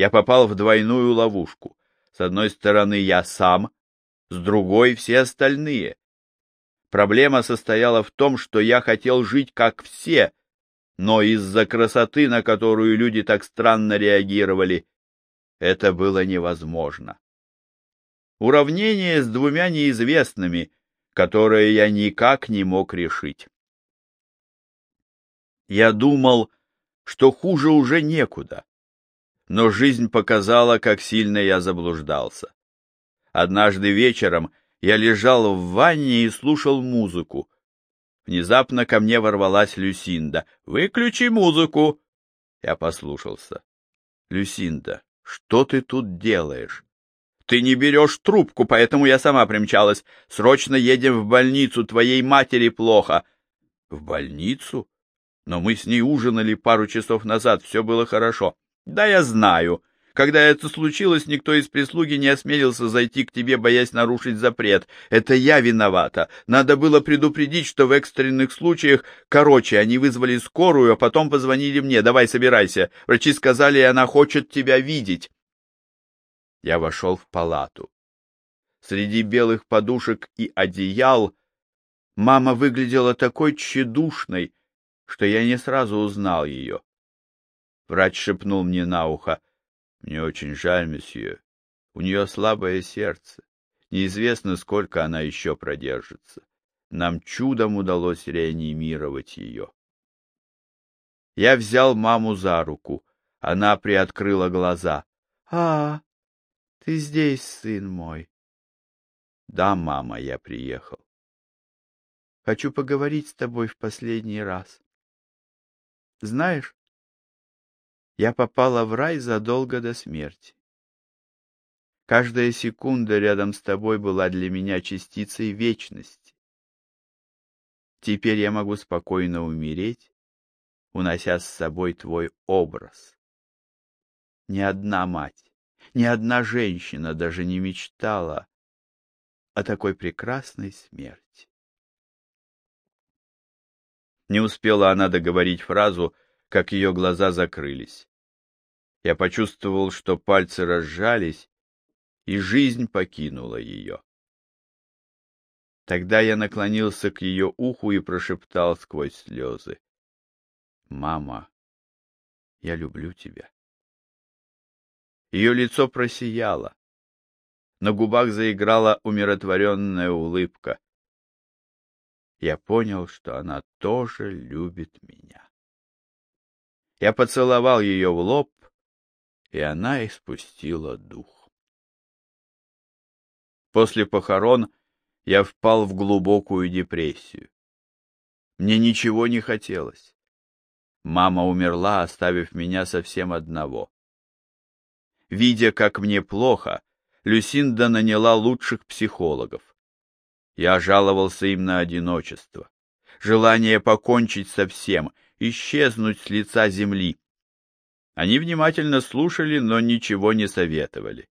Я попал в двойную ловушку. С одной стороны я сам, с другой все остальные. Проблема состояла в том, что я хотел жить как все, но из-за красоты, на которую люди так странно реагировали, это было невозможно. Уравнение с двумя неизвестными, которое я никак не мог решить. Я думал, что хуже уже некуда, но жизнь показала, как сильно я заблуждался. Однажды вечером я лежал в ванне и слушал музыку. Внезапно ко мне ворвалась Люсинда. «Выключи музыку!» Я послушался. «Люсинда, что ты тут делаешь?» «Ты не берешь трубку, поэтому я сама примчалась. Срочно едем в больницу, твоей матери плохо». «В больницу? Но мы с ней ужинали пару часов назад, все было хорошо». «Да я знаю. Когда это случилось, никто из прислуги не осмелился зайти к тебе, боясь нарушить запрет. Это я виновата. Надо было предупредить, что в экстренных случаях... Короче, они вызвали скорую, а потом позвонили мне. Давай, собирайся. Врачи сказали, она хочет тебя видеть. Я вошел в палату. Среди белых подушек и одеял мама выглядела такой тщедушной, что я не сразу узнал ее. Врач шепнул мне на ухо — мне очень жаль, месье. У нее слабое сердце. Неизвестно, сколько она еще продержится. Нам чудом удалось реанимировать ее. Я взял маму за руку. Она приоткрыла глаза. — А, ты здесь, сын мой. — Да, мама, я приехал. — Хочу поговорить с тобой в последний раз. Знаешь, я попала в рай задолго до смерти. Каждая секунда рядом с тобой была для меня частицей вечности. Теперь я могу спокойно умереть, унося с собой твой образ. Ни одна мать, ни одна женщина даже не мечтала о такой прекрасной смерти. Не успела она договорить фразу, как ее глаза закрылись. Я почувствовал, что пальцы разжались, и жизнь покинула ее. Тогда я наклонился к ее уху и прошептал сквозь слезы. «Мама, я люблю тебя». Ее лицо просияло. На губах заиграла умиротворенная улыбка. Я понял, что она тоже любит меня. Я поцеловал ее в лоб, и она испустила дух. После похорон я впал в глубокую депрессию. Мне ничего не хотелось. Мама умерла, оставив меня совсем одного. Видя, как мне плохо, Люсинда наняла лучших психологов. Я жаловался им на одиночество, желание покончить со всем, исчезнуть с лица земли. Они внимательно слушали, но ничего не советовали.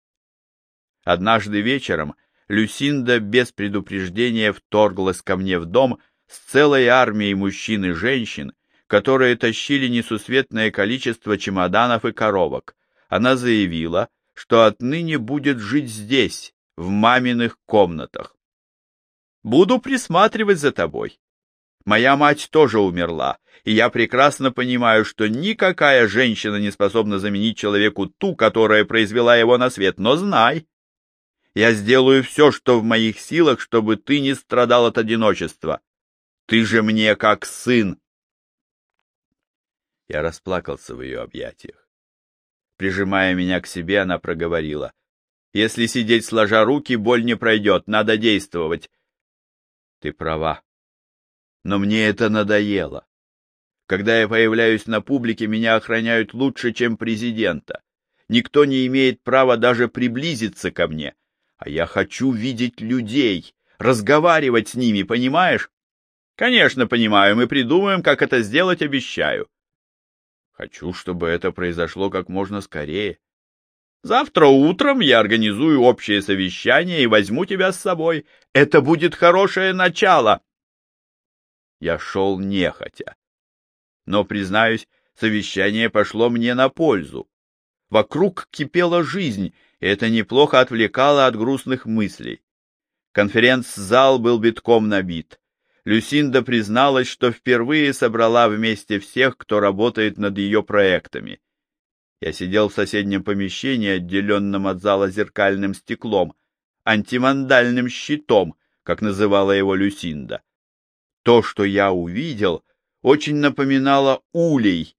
Однажды вечером Люсинда без предупреждения вторглась ко мне в дом с целой армией мужчин и женщин, которые тащили несусветное количество чемоданов и коробок. Она заявила, что отныне будет жить здесь, в маминых комнатах. «Буду присматривать за тобой. Моя мать тоже умерла, и я прекрасно понимаю, что никакая женщина не способна заменить человеку ту, которая произвела его на свет. Но знай, я сделаю все, что в моих силах, чтобы ты не страдал от одиночества. Ты же мне как сын. Я расплакался в ее объятиях. Прижимая меня к себе, она проговорила. Если сидеть сложа руки, боль не пройдет, надо действовать. Ты права. Но мне это надоело. Когда я появляюсь на публике, меня охраняют лучше, чем президента. Никто не имеет права даже приблизиться ко мне. А я хочу видеть людей, разговаривать с ними, понимаешь? Конечно, понимаю, мы придумаем, как это сделать, обещаю. Хочу, чтобы это произошло как можно скорее. Завтра утром я организую общее совещание и возьму тебя с собой. Это будет хорошее начало я шел нехотя. Но, признаюсь, совещание пошло мне на пользу. Вокруг кипела жизнь, и это неплохо отвлекало от грустных мыслей. Конференц-зал был битком набит. Люсинда призналась, что впервые собрала вместе всех, кто работает над ее проектами. Я сидел в соседнем помещении, отделенном от зала зеркальным стеклом, антимандальным щитом, как называла его Люсинда. То, что я увидел, очень напоминало улей.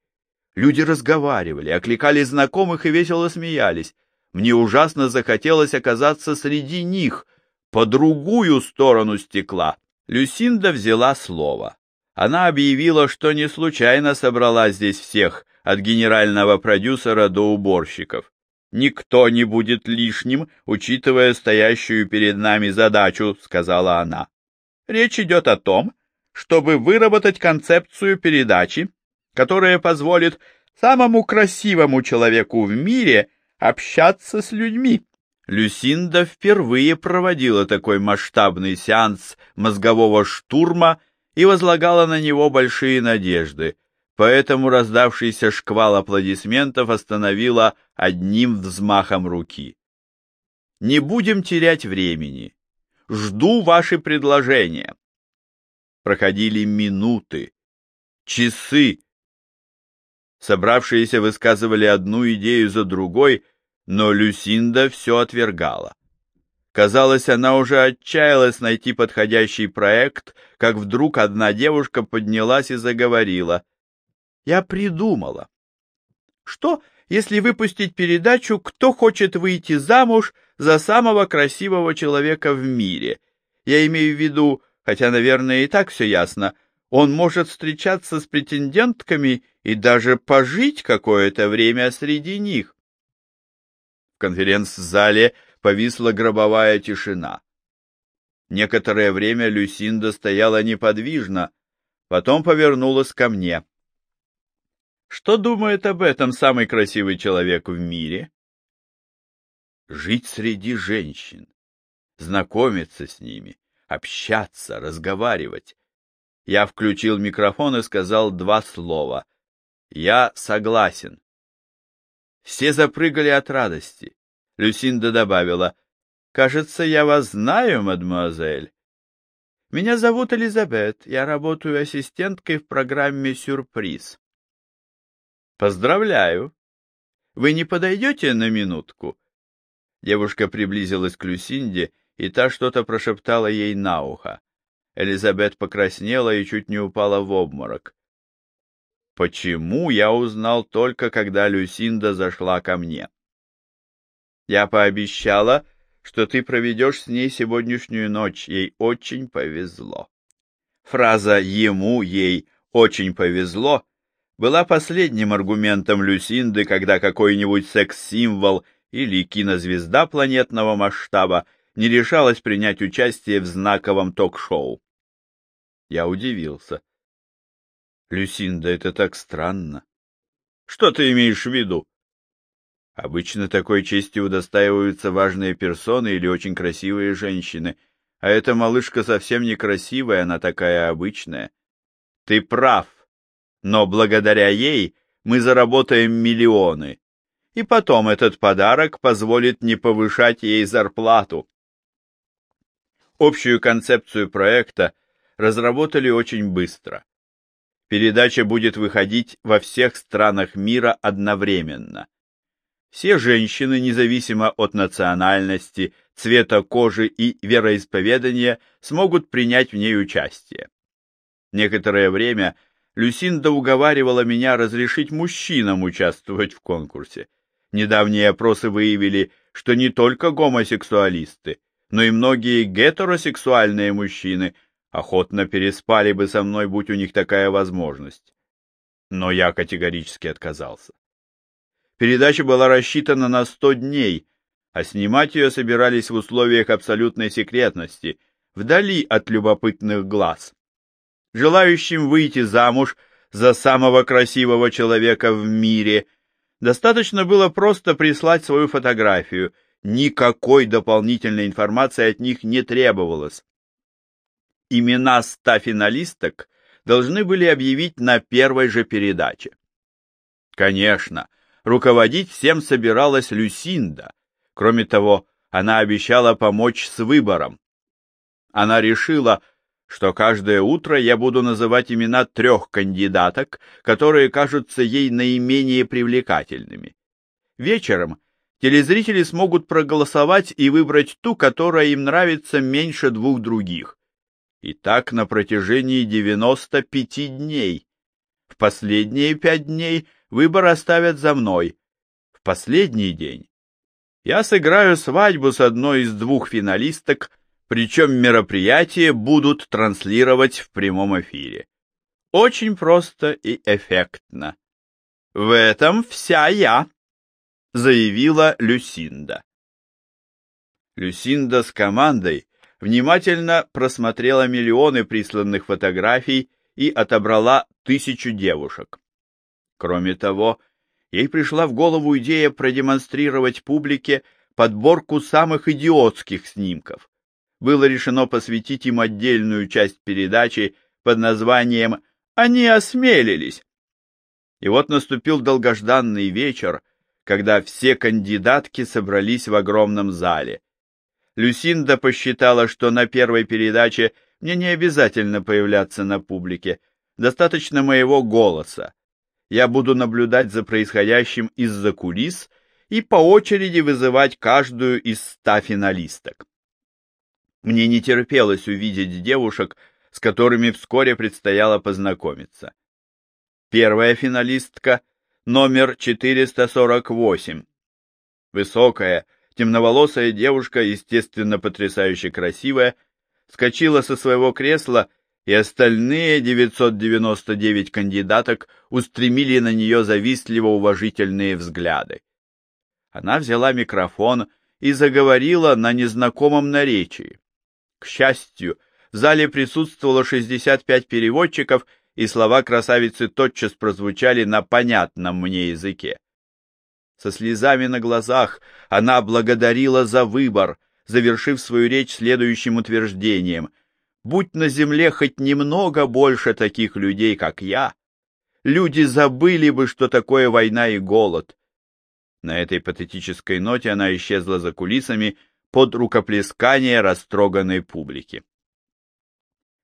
Люди разговаривали, окликали знакомых и весело смеялись. Мне ужасно захотелось оказаться среди них, по другую сторону стекла. Люсинда взяла слово. Она объявила, что не случайно собрала здесь всех, от генерального продюсера до уборщиков. «Никто не будет лишним, учитывая стоящую перед нами задачу», — сказала она. «Речь идет о том, чтобы выработать концепцию передачи, которая позволит самому красивому человеку в мире общаться с людьми. Люсинда впервые проводила такой масштабный сеанс мозгового штурма и возлагала на него большие надежды, поэтому раздавшийся шквал аплодисментов остановила одним взмахом руки. «Не будем терять времени. Жду ваши предложения». Проходили минуты, часы. Собравшиеся высказывали одну идею за другой, но Люсинда все отвергала. Казалось, она уже отчаялась найти подходящий проект, как вдруг одна девушка поднялась и заговорила. «Я придумала. Что, если выпустить передачу «Кто хочет выйти замуж за самого красивого человека в мире»? Я имею в виду, хотя, наверное, и так все ясно, он может встречаться с претендентками и даже пожить какое-то время среди них конференц-зале повисла гробовая тишина. Некоторое время Люсинда стояла неподвижно, потом повернулась ко мне. Что думает об этом самый красивый человек в мире? Жить среди женщин, знакомиться с ними, общаться, разговаривать. Я включил микрофон и сказал два слова. Я согласен. Все запрыгали от радости. Люсинда добавила, «Кажется, я вас знаю, мадемуазель. Меня зовут Элизабет, я работаю ассистенткой в программе «Сюрприз». «Поздравляю! Вы не подойдете на минутку?» Девушка приблизилась к Люсинде, и та что-то прошептала ей на ухо. Элизабет покраснела и чуть не упала в обморок. Почему я узнал только, когда Люсинда зашла ко мне? Я пообещала, что ты проведешь с ней сегодняшнюю ночь. Ей очень повезло. Фраза «ему, ей очень повезло» была последним аргументом Люсинды, когда какой-нибудь секс-символ или кинозвезда планетного масштаба не решалась принять участие в знаковом ток-шоу. Я удивился. Люсинда, это так странно. Что ты имеешь в виду? Обычно такой чести удостаиваются важные персоны или очень красивые женщины, а эта малышка совсем некрасивая, она такая обычная. Ты прав, но благодаря ей мы заработаем миллионы. И потом этот подарок позволит не повышать ей зарплату. Общую концепцию проекта разработали очень быстро. Передача будет выходить во всех странах мира одновременно. Все женщины, независимо от национальности, цвета кожи и вероисповедания, смогут принять в ней участие. Некоторое время Люсинда уговаривала меня разрешить мужчинам участвовать в конкурсе. Недавние опросы выявили, что не только гомосексуалисты, но и многие гетеросексуальные мужчины – охотно переспали бы со мной, будь у них такая возможность. Но я категорически отказался. Передача была рассчитана на сто дней, а снимать ее собирались в условиях абсолютной секретности, вдали от любопытных глаз. Желающим выйти замуж за самого красивого человека в мире достаточно было просто прислать свою фотографию, никакой дополнительной информации от них не требовалось. Имена ста финалисток должны были объявить на первой же передаче. Конечно, руководить всем собиралась Люсинда. Кроме того, она обещала помочь с выбором. Она решила, что каждое утро я буду называть имена трех кандидаток, которые кажутся ей наименее привлекательными. Вечером телезрители смогут проголосовать и выбрать ту, которая им нравится меньше двух других. И так на протяжении 95 дней. В последние пять дней выбор оставят за мной. В последний день я сыграю свадьбу с одной из двух финалисток, причем мероприятие будут транслировать в прямом эфире. Очень просто и эффектно. В этом вся я, заявила Люсинда. Люсинда с командой внимательно просмотрела миллионы присланных фотографий и отобрала тысячу девушек. Кроме того, ей пришла в голову идея продемонстрировать публике подборку самых идиотских снимков. Было решено посвятить им отдельную часть передачи под названием «Они осмелились». И вот наступил долгожданный вечер, когда все кандидатки собрались в огромном зале. Люсинда посчитала, что на первой передаче мне не обязательно появляться на публике, достаточно моего голоса я буду наблюдать за происходящим из-за кулис и по очереди вызывать каждую из ста финалисток. Мне не терпелось увидеть девушек, с которыми вскоре предстояло познакомиться. Первая финалистка — номер 448. Высокая, темноволосая девушка, естественно потрясающе красивая, скочила со своего кресла и остальные 999 кандидаток устремили на нее завистливо уважительные взгляды. Она взяла микрофон и заговорила на незнакомом наречии. К счастью, в зале присутствовало 65 переводчиков, и слова красавицы тотчас прозвучали на понятном мне языке. Со слезами на глазах она благодарила за выбор, завершив свою речь следующим утверждением — Будь на земле хоть немного больше таких людей, как я, люди забыли бы, что такое война и голод. На этой патетической ноте она исчезла за кулисами под рукоплескание растроганной публики.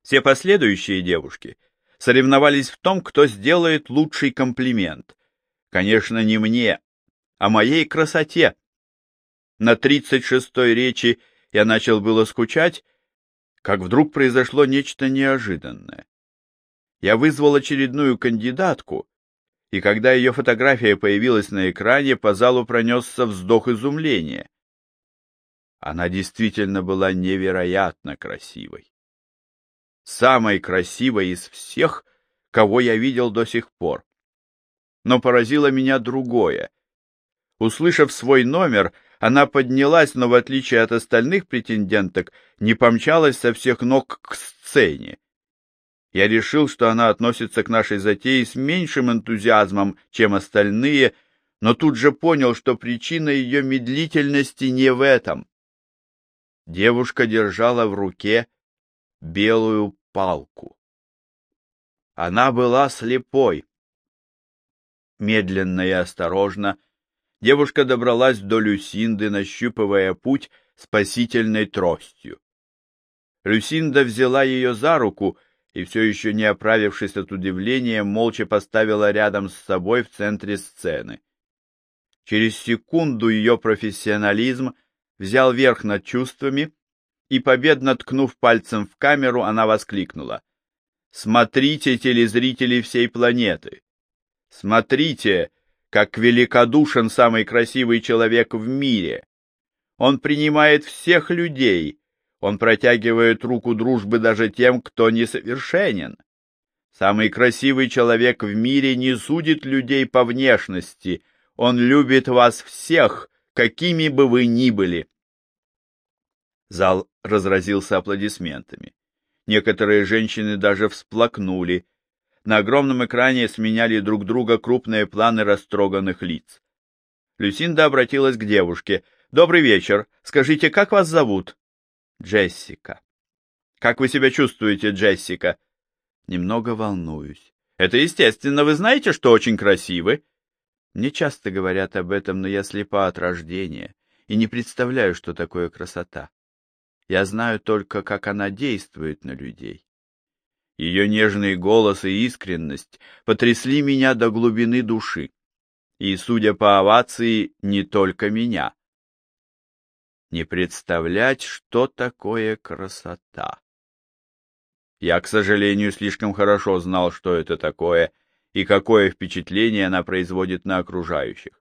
Все последующие девушки соревновались в том, кто сделает лучший комплимент. Конечно, не мне, а моей красоте. На тридцать шестой речи я начал было скучать, как вдруг произошло нечто неожиданное. Я вызвал очередную кандидатку, и когда ее фотография появилась на экране, по залу пронесся вздох изумления. Она действительно была невероятно красивой. Самой красивой из всех, кого я видел до сих пор. Но поразило меня другое. Услышав свой номер, она поднялась, но в отличие от остальных претенденток, не помчалась со всех ног к сцене. Я решил, что она относится к нашей затее с меньшим энтузиазмом, чем остальные, но тут же понял, что причина ее медлительности не в этом. Девушка держала в руке белую палку. Она была слепой. Медленно и осторожно девушка добралась до Люсинды, нащупывая путь спасительной тростью. Люсинда взяла ее за руку и, все еще не оправившись от удивления, молча поставила рядом с собой в центре сцены. Через секунду ее профессионализм взял верх над чувствами, и, победно ткнув пальцем в камеру, она воскликнула. «Смотрите, телезрители всей планеты! Смотрите, как великодушен самый красивый человек в мире. Он принимает всех людей, он протягивает руку дружбы даже тем, кто несовершенен. Самый красивый человек в мире не судит людей по внешности, он любит вас всех, какими бы вы ни были. Зал разразился аплодисментами. Некоторые женщины даже всплакнули, на огромном экране сменяли друг друга крупные планы растроганных лиц. Люсинда обратилась к девушке. «Добрый вечер. Скажите, как вас зовут?» «Джессика». «Как вы себя чувствуете, Джессика?» «Немного волнуюсь». «Это естественно. Вы знаете, что очень красивы?» Мне часто говорят об этом, но я слепа от рождения и не представляю, что такое красота. Я знаю только, как она действует на людей. Ее нежный голос и искренность потрясли меня до глубины души. И, судя по овации, не только меня. Не представлять, что такое красота. Я, к сожалению, слишком хорошо знал, что это такое и какое впечатление она производит на окружающих.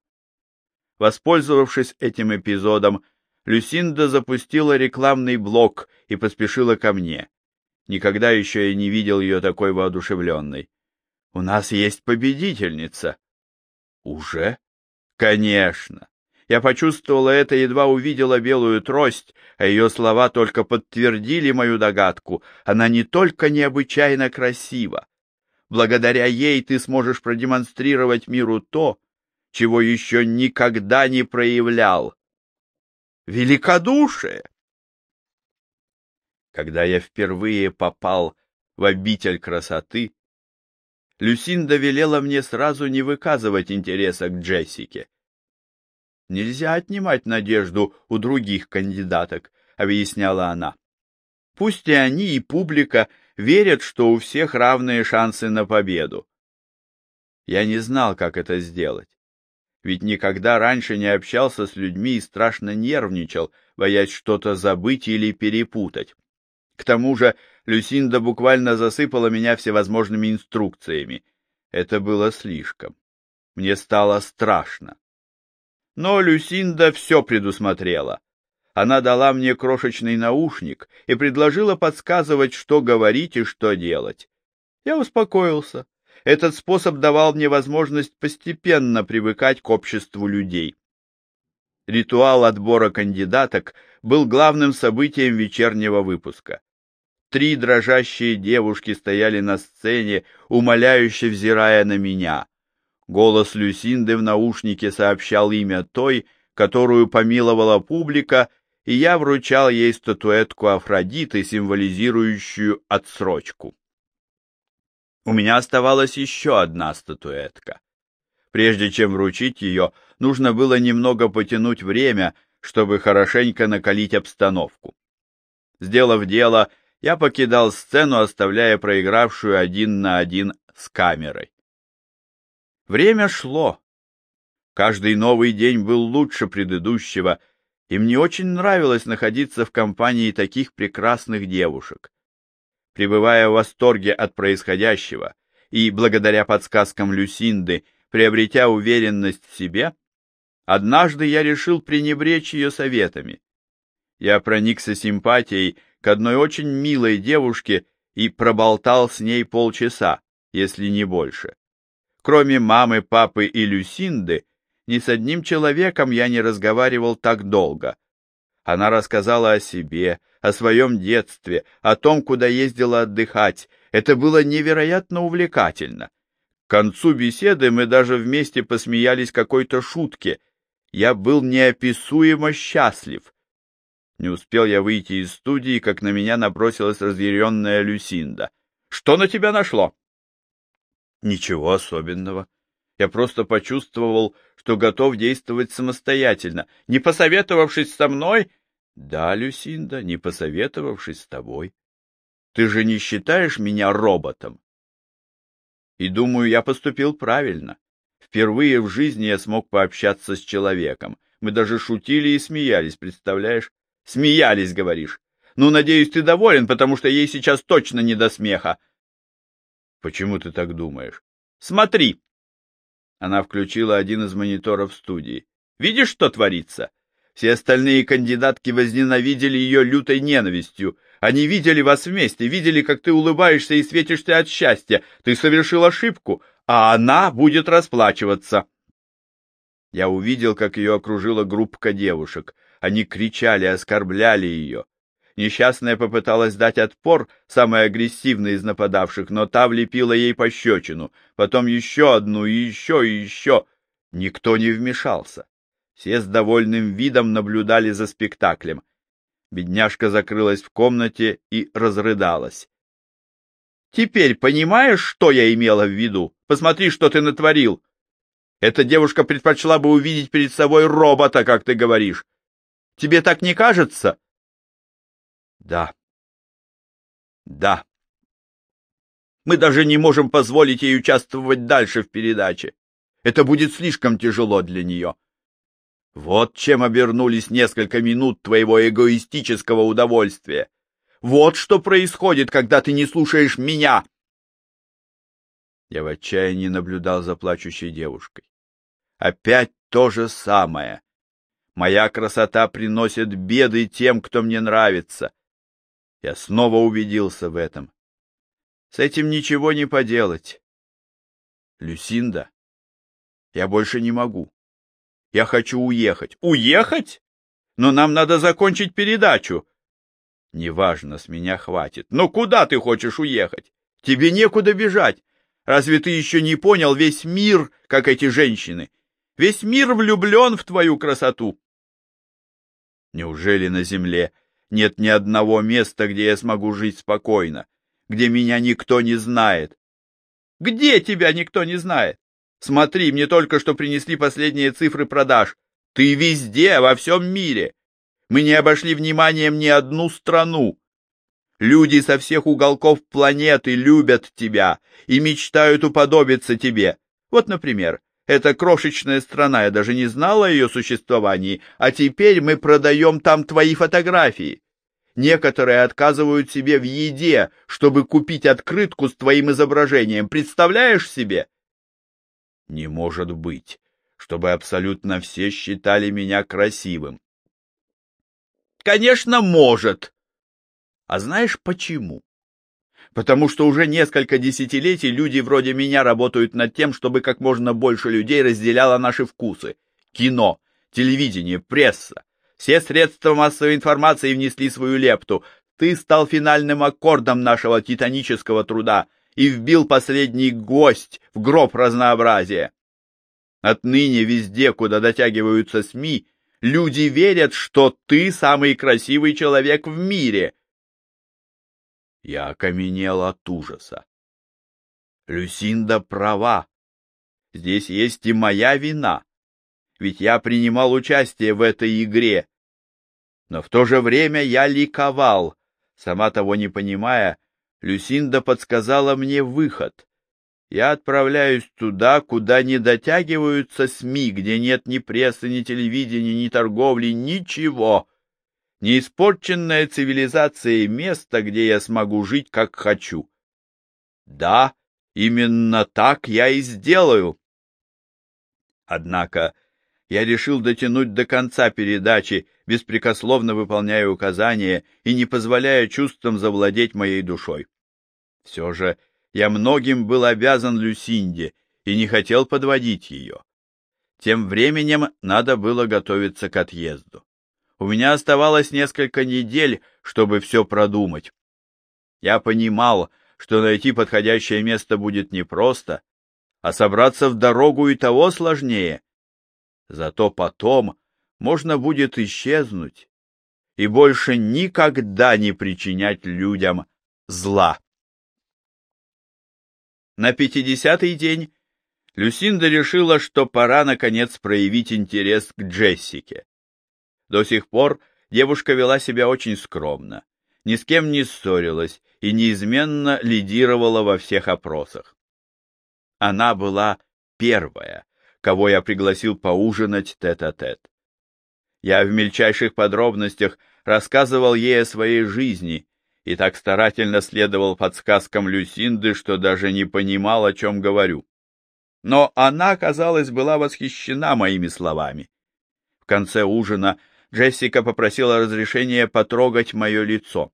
Воспользовавшись этим эпизодом, Люсинда запустила рекламный блок и поспешила ко мне. Никогда еще я не видел ее такой воодушевленной. «У нас есть победительница!» «Уже?» «Конечно!» Я почувствовала это, едва увидела белую трость, а ее слова только подтвердили мою догадку. Она не только необычайно красива. Благодаря ей ты сможешь продемонстрировать миру то, чего еще никогда не проявлял. Великодушие! Когда я впервые попал в обитель красоты, Люсинда велела мне сразу не выказывать интереса к Джессике. Нельзя отнимать надежду у других кандидаток, объясняла она. Пусть и они, и публика верят, что у всех равные шансы на победу. Я не знал, как это сделать. Ведь никогда раньше не общался с людьми и страшно нервничал, боясь что-то забыть или перепутать. К тому же Люсинда буквально засыпала меня всевозможными инструкциями. Это было слишком. Мне стало страшно. Но Люсинда все предусмотрела. Она дала мне крошечный наушник и предложила подсказывать, что говорить и что делать. Я успокоился. Этот способ давал мне возможность постепенно привыкать к обществу людей. Ритуал отбора кандидаток был главным событием вечернего выпуска. Три дрожащие девушки стояли на сцене, умоляюще взирая на меня. Голос Люсинды в наушнике сообщал имя той, которую помиловала публика, и я вручал ей статуэтку Афродиты, символизирующую отсрочку. У меня оставалась еще одна статуэтка. Прежде чем вручить ее, нужно было немного потянуть время, чтобы хорошенько накалить обстановку. Сделав дело, я покидал сцену, оставляя проигравшую один на один с камерой. Время шло. Каждый новый день был лучше предыдущего, и мне очень нравилось находиться в компании таких прекрасных девушек. Пребывая в восторге от происходящего и благодаря подсказкам Люсинды, приобретя уверенность в себе, однажды я решил пренебречь ее советами. Я проникся симпатией к одной очень милой девушке и проболтал с ней полчаса, если не больше. Кроме мамы, папы и Люсинды, ни с одним человеком я не разговаривал так долго. Она рассказала о себе, о своем детстве, о том, куда ездила отдыхать. Это было невероятно увлекательно. К концу беседы мы даже вместе посмеялись какой-то шутке. Я был неописуемо счастлив. Не успел я выйти из студии, как на меня набросилась разъяренная Люсинда. — Что на тебя нашло? Ничего особенного. Я просто почувствовал, что готов действовать самостоятельно, не посоветовавшись со мной. Да, Люсинда, не посоветовавшись с тобой. Ты же не считаешь меня роботом? И думаю, я поступил правильно. Впервые в жизни я смог пообщаться с человеком. Мы даже шутили и смеялись, представляешь? Смеялись, говоришь. Ну, надеюсь, ты доволен, потому что ей сейчас точно не до смеха. Почему ты так думаешь? Смотри. Она включила один из мониторов студии. Видишь, что творится? Все остальные кандидатки возненавидели ее лютой ненавистью. Они видели вас вместе, видели, как ты улыбаешься и светишься от счастья. Ты совершил ошибку, а она будет расплачиваться. Я увидел, как ее окружила группка девушек. Они кричали, оскорбляли ее. Несчастная попыталась дать отпор, самая агрессивная из нападавших, но та влепила ей пощечину, потом еще одну и еще и еще. Никто не вмешался. Все с довольным видом наблюдали за спектаклем. Бедняжка закрылась в комнате и разрыдалась. «Теперь понимаешь, что я имела в виду? Посмотри, что ты натворил!» Эта девушка предпочла бы увидеть перед собой робота, как ты говоришь. Тебе так не кажется? Да. Да. Мы даже не можем позволить ей участвовать дальше в передаче. Это будет слишком тяжело для нее. Вот чем обернулись несколько минут твоего эгоистического удовольствия. Вот что происходит, когда ты не слушаешь меня. Я в отчаянии наблюдал за плачущей девушкой. Опять то же самое. Моя красота приносит беды тем, кто мне нравится. Я снова убедился в этом. С этим ничего не поделать. Люсинда, я больше не могу. Я хочу уехать. Уехать? Но нам надо закончить передачу. Неважно, с меня хватит. Но куда ты хочешь уехать? Тебе некуда бежать. Разве ты еще не понял весь мир, как эти женщины? Весь мир влюблен в твою красоту. Неужели на земле нет ни одного места, где я смогу жить спокойно, где меня никто не знает? Где тебя никто не знает? Смотри, мне только что принесли последние цифры продаж. Ты везде, во всем мире. Мы не обошли вниманием ни одну страну. Люди со всех уголков планеты любят тебя и мечтают уподобиться тебе. Вот, например, эта крошечная страна, я даже не знала о ее существовании, а теперь мы продаем там твои фотографии. Некоторые отказывают себе в еде, чтобы купить открытку с твоим изображением. Представляешь себе? Не может быть, чтобы абсолютно все считали меня красивым. Конечно, может. А знаешь почему? Потому что уже несколько десятилетий люди вроде меня работают над тем, чтобы как можно больше людей разделяло наши вкусы. Кино, телевидение, пресса. Все средства массовой информации внесли свою лепту. Ты стал финальным аккордом нашего титанического труда и вбил последний гость в гроб разнообразия. Отныне везде, куда дотягиваются СМИ, люди верят, что ты самый красивый человек в мире. Я окаменел от ужаса. Люсинда права. Здесь есть и моя вина. Ведь я принимал участие в этой игре. Но в то же время я ликовал, сама того не понимая, Люсинда подсказала мне выход. Я отправляюсь туда, куда не дотягиваются СМИ, где нет ни прессы, ни телевидения, ни торговли, ничего. Неиспорченная цивилизация место, где я смогу жить, как хочу. Да, именно так я и сделаю. Однако я решил дотянуть до конца передачи, беспрекословно выполняя указания и не позволяя чувствам завладеть моей душой. Все же я многим был обязан Люсинде и не хотел подводить ее. Тем временем надо было готовиться к отъезду. У меня оставалось несколько недель, чтобы все продумать. Я понимал, что найти подходящее место будет непросто, а собраться в дорогу и того сложнее. Зато потом можно будет исчезнуть и больше никогда не причинять людям зла. На пятидесятый день Люсинда решила, что пора, наконец, проявить интерес к Джессике. До сих пор девушка вела себя очень скромно, ни с кем не ссорилась и неизменно лидировала во всех опросах. Она была первая, кого я пригласил поужинать тет-а-тет. -тет. Я в мельчайших подробностях рассказывал ей о своей жизни и так старательно следовал подсказкам Люсинды, что даже не понимал, о чем говорю. Но она, казалось, была восхищена моими словами. В конце ужина Джессика попросила разрешения потрогать мое лицо.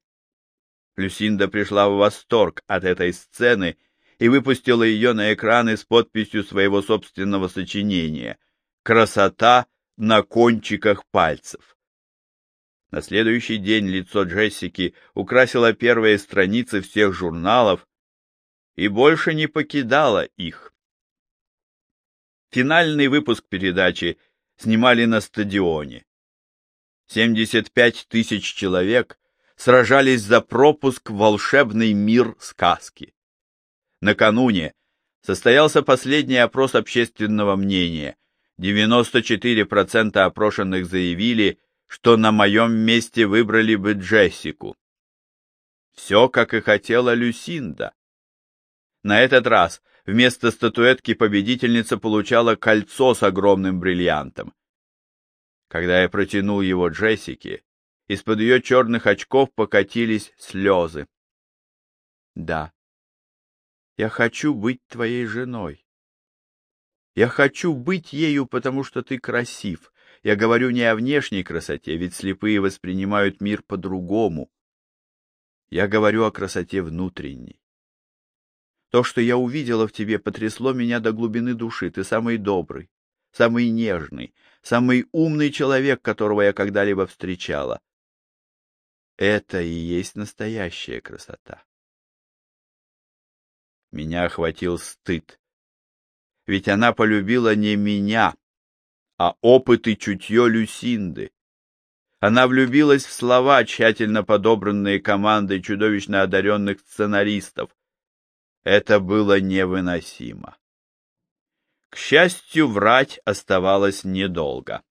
Люсинда пришла в восторг от этой сцены и выпустила ее на экраны с подписью своего собственного сочинения «Красота на кончиках пальцев». На следующий день лицо Джессики украсило первые страницы всех журналов и больше не покидало их. Финальный выпуск передачи снимали на стадионе. 75 тысяч человек сражались за пропуск в волшебный мир сказки. Накануне состоялся последний опрос общественного мнения. 94% опрошенных заявили, что на моем месте выбрали бы Джессику. Все, как и хотела Люсинда. На этот раз вместо статуэтки победительница получала кольцо с огромным бриллиантом. Когда я протянул его Джессике, из-под ее черных очков покатились слезы. Да, я хочу быть твоей женой. Я хочу быть ею, потому что ты красив. Я говорю не о внешней красоте, ведь слепые воспринимают мир по-другому. Я говорю о красоте внутренней. То, что я увидела в тебе, потрясло меня до глубины души. Ты самый добрый, самый нежный, самый умный человек, которого я когда-либо встречала. Это и есть настоящая красота. Меня охватил стыд. Ведь она полюбила не меня, а опыт и чутье Люсинды. Она влюбилась в слова, тщательно подобранные командой чудовищно одаренных сценаристов. Это было невыносимо. К счастью, врать оставалось недолго.